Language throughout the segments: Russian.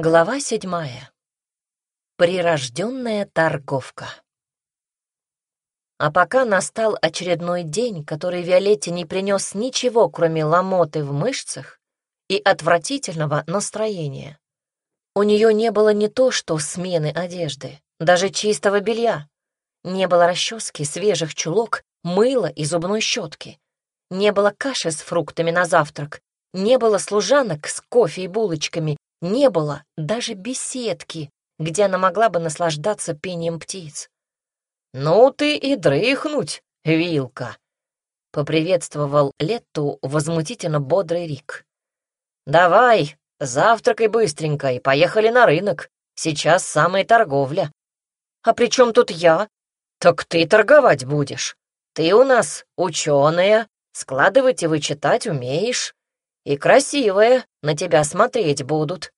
Глава седьмая. Прирожденная торговка. А пока настал очередной день, который Виолетте не принес ничего, кроме ломоты в мышцах и отвратительного настроения. У нее не было не то что смены одежды, даже чистого белья. Не было расчески, свежих чулок, мыла и зубной щетки. Не было каши с фруктами на завтрак, не было служанок с кофе и булочками, не было даже беседки, где она могла бы наслаждаться пением птиц. «Ну ты и дрыхнуть, Вилка!» — поприветствовал Летту возмутительно бодрый Рик. «Давай, завтракай быстренько и поехали на рынок. Сейчас самая торговля». «А при чем тут я?» «Так ты торговать будешь. Ты у нас ученая, складывать и вычитать умеешь и красивые на тебя смотреть будут.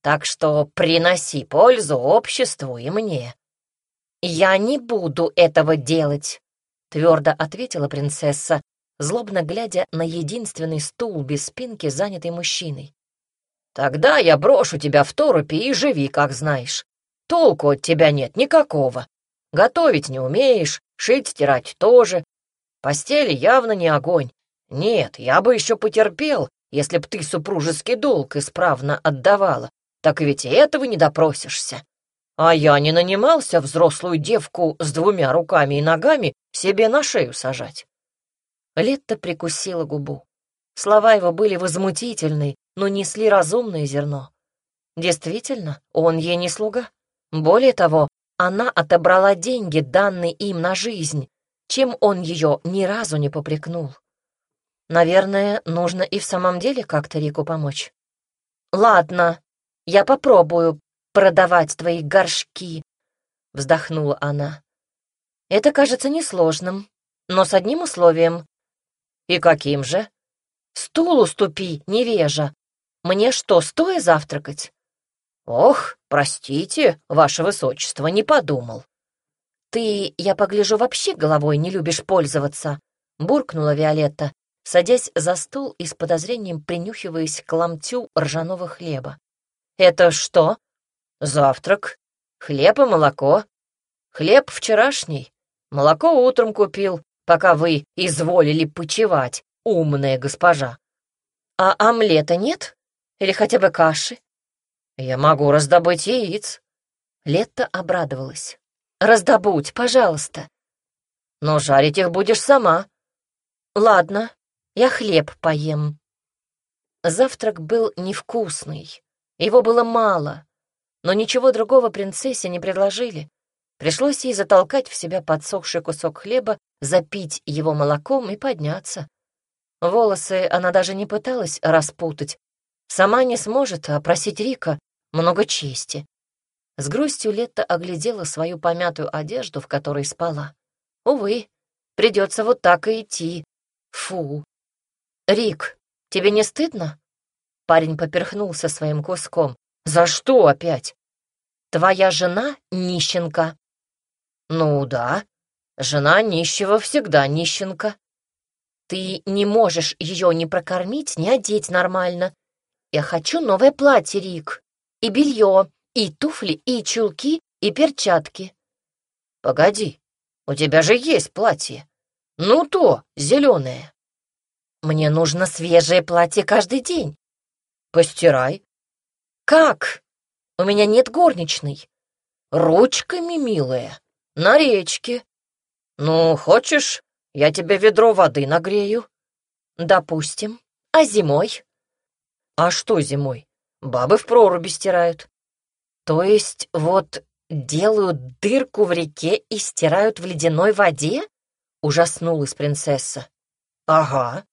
Так что приноси пользу обществу и мне». «Я не буду этого делать», — твердо ответила принцесса, злобно глядя на единственный стул без спинки, занятый мужчиной. «Тогда я брошу тебя в торопи и живи, как знаешь. Толку от тебя нет никакого. Готовить не умеешь, шить, стирать тоже. Постели явно не огонь. Нет, я бы еще потерпел, если б ты супружеский долг исправно отдавала, так ведь и этого не допросишься. А я не нанимался взрослую девку с двумя руками и ногами себе на шею сажать. Летта прикусила губу. Слова его были возмутительны, но несли разумное зерно. Действительно, он ей не слуга. Более того, она отобрала деньги, данные им на жизнь, чем он ее ни разу не попрекнул. Наверное, нужно и в самом деле как-то Рику помочь. «Ладно, я попробую продавать твои горшки», — вздохнула она. «Это кажется несложным, но с одним условием». «И каким же?» «Стул уступи, невежа. Мне что, стоя завтракать?» «Ох, простите, ваше высочество, не подумал». «Ты, я погляжу, вообще головой не любишь пользоваться», — буркнула Виолетта, садясь за стол и с подозрением принюхиваясь к ломтю ржаного хлеба. «Это что?» «Завтрак. Хлеб и молоко. Хлеб вчерашний. Молоко утром купил, пока вы изволили почевать, умная госпожа». «А омлета нет? Или хотя бы каши?» «Я могу раздобыть яиц». Летта обрадовалась. «Раздобудь, пожалуйста». «Но жарить их будешь сама». «Ладно, я хлеб поем». Завтрак был невкусный, его было мало, но ничего другого принцессе не предложили. Пришлось ей затолкать в себя подсохший кусок хлеба, запить его молоком и подняться. Волосы она даже не пыталась распутать. Сама не сможет, а просить Рика много чести. С грустью Летта оглядела свою помятую одежду, в которой спала. Увы, придется вот так и идти. Фу, «Рик, тебе не стыдно?» Парень поперхнулся своим куском. «За что опять?» «Твоя жена нищенка». «Ну да, жена нищего всегда нищенка». «Ты не можешь ее ни прокормить, ни одеть нормально. Я хочу новое платье, Рик, и белье, и туфли, и чулки, и перчатки». «Погоди, у тебя же есть платье. Ну то, зеленое». Мне нужно свежее платье каждый день. Постирай. Как? У меня нет горничной. Ручками, милая, на речке. Ну, хочешь, я тебе ведро воды нагрею? Допустим. А зимой? А что зимой? Бабы в проруби стирают. То есть вот делают дырку в реке и стирают в ледяной воде? Ужаснулась принцесса. Ага.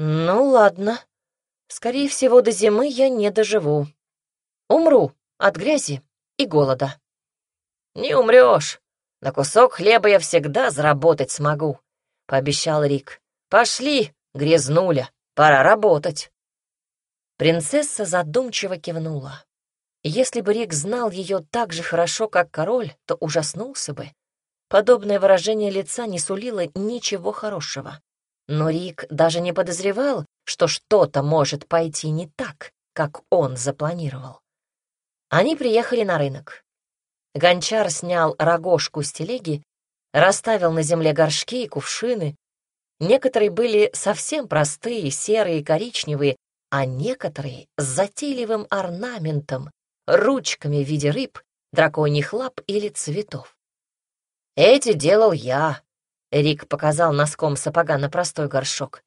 Ну ладно. Скорее всего, до зимы я не доживу. Умру от грязи и голода. Не умрешь. На кусок хлеба я всегда заработать смогу, пообещал Рик. Пошли, грязнуля, пора работать. Принцесса задумчиво кивнула. Если бы Рик знал ее так же хорошо, как король, то ужаснулся бы. Подобное выражение лица не сулило ничего хорошего. Но Рик даже не подозревал, что что-то может пойти не так, как он запланировал. Они приехали на рынок. Гончар снял рогожку с телеги, расставил на земле горшки и кувшины. Некоторые были совсем простые, серые и коричневые, а некоторые с затейливым орнаментом, ручками в виде рыб, драконьих лап или цветов. «Эти делал я», — Рик показал носком сапога на простой горшок.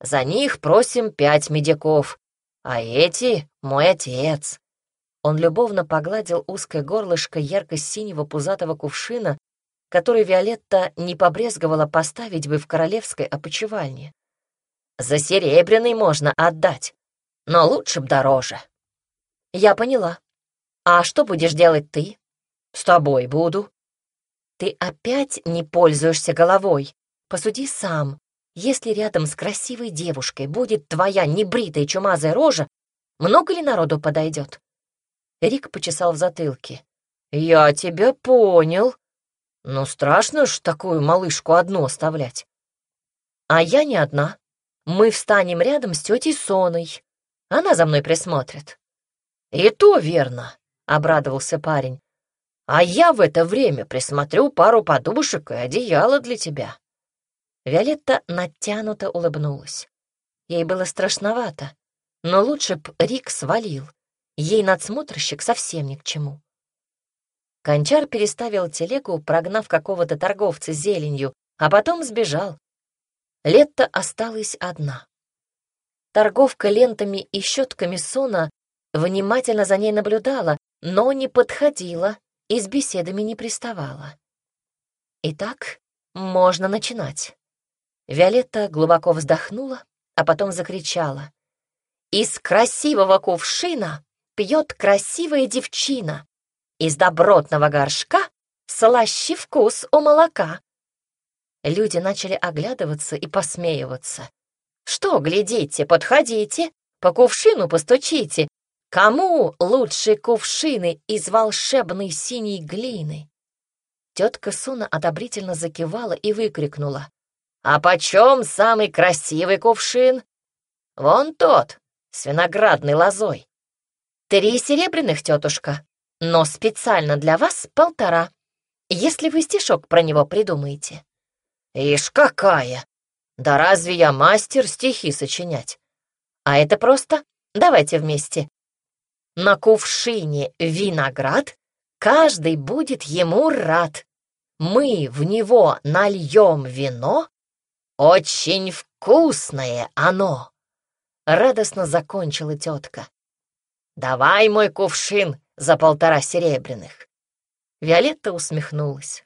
«За них просим пять медиков, а эти — мой отец». Он любовно погладил узкое горлышко ярко-синего пузатого кувшина, который Виолетта не побрезговала поставить бы в королевской опочивальне. «За серебряный можно отдать, но лучше б дороже». «Я поняла. А что будешь делать ты?» «С тобой буду». «Ты опять не пользуешься головой. Посуди сам. Если рядом с красивой девушкой будет твоя небритая чумазая рожа, много ли народу подойдет?» Рик почесал в затылке. «Я тебя понял. Но страшно ж такую малышку одну оставлять. А я не одна. Мы встанем рядом с тетей Соной. Она за мной присмотрит». «И то верно», — обрадовался парень. «А я в это время присмотрю пару подушек и одеяло для тебя». Виолетта натянуто улыбнулась. Ей было страшновато, но лучше б Рик свалил. Ей надсмотрщик совсем ни к чему. Кончар переставил телегу, прогнав какого-то торговца зеленью, а потом сбежал. Летта осталась одна. Торговка лентами и щетками сона внимательно за ней наблюдала, но не подходила и с беседами не приставала. Итак, можно начинать. Виолетта глубоко вздохнула, а потом закричала. «Из красивого кувшина пьет красивая девчина. Из добротного горшка слаще вкус у молока. Люди начали оглядываться и посмеиваться. Что, глядите, подходите, по кувшину постучите. Кому лучше кувшины из волшебной синей глины? Тетка Суна одобрительно закивала и выкрикнула. «А почем самый красивый кувшин?» «Вон тот, с виноградной лозой. «Три серебряных, тетушка, но специально для вас полтора, если вы стишок про него придумаете». «Ишь, какая! Да разве я мастер стихи сочинять? А это просто. Давайте вместе. На кувшине виноград, каждый будет ему рад. Мы в него нальем вино, очень вкусное оно!» Радостно закончила тетка. «Давай мой кувшин за полтора серебряных». Виолетта усмехнулась.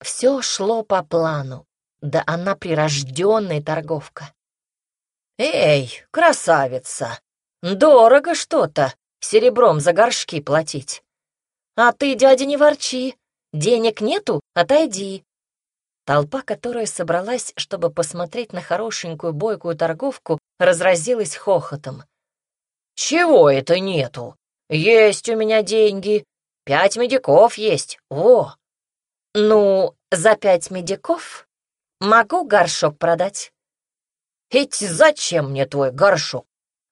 Все шло по плану, да она прирожденная торговка. «Эй, красавица, дорого что-то серебром за горшки платить. А ты, дядя, не ворчи, денег нету, отойди». Толпа, которая собралась, чтобы посмотреть на хорошенькую бойкую торговку, разразилась хохотом. «Чего это нету? Есть у меня деньги. Пять медиков есть. О!» «Ну, за пять медиков могу горшок продать». «Ведь зачем мне твой горшок?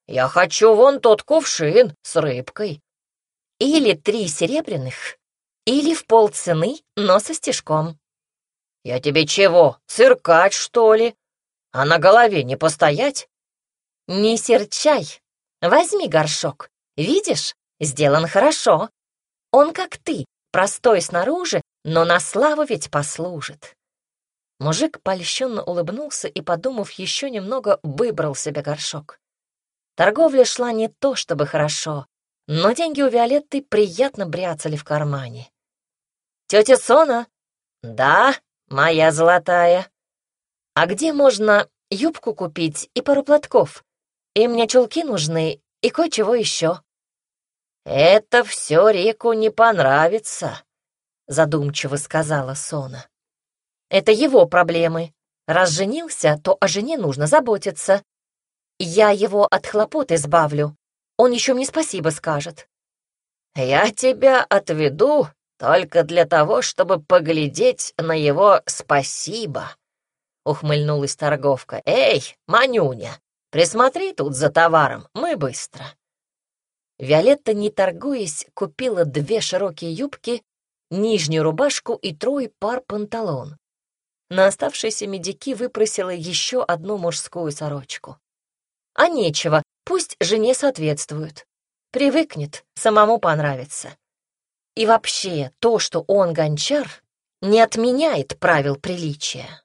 Я хочу вон тот кувшин с рыбкой». «Или три серебряных, или в полцены, но со стежком». «Я тебе чего, циркать, что ли? А на голове не постоять?» «Не серчай, Возьми горшок. Видишь, сделан хорошо. Он как ты, простой снаружи, но на славу ведь послужит». Мужик польщенно улыбнулся и, подумав еще немного, выбрал себе горшок. Торговля шла не то чтобы хорошо, но деньги у Виолетты приятно бряцали в кармане. «Тетя Сона?» «Да, моя золотая». «А где можно юбку купить и пару платков?» И мне чулки нужны и кое-чего еще». «Это все Рику не понравится», — задумчиво сказала Сона. «Это его проблемы. Раз женился, то о жене нужно заботиться. Я его от хлопот избавлю. Он еще мне спасибо скажет». «Я тебя отведу только для того, чтобы поглядеть на его спасибо», — ухмыльнулась торговка. «Эй, Манюня, Присмотри тут за товаром, мы быстро». Виолетта, не торгуясь, купила две широкие юбки, нижнюю рубашку и трое пар панталон. На оставшиеся медики выпросила еще одну мужскую сорочку. А нечего, пусть жене соответствует. Привыкнет, самому понравится. И вообще, то, что он гончар, не отменяет правил приличия.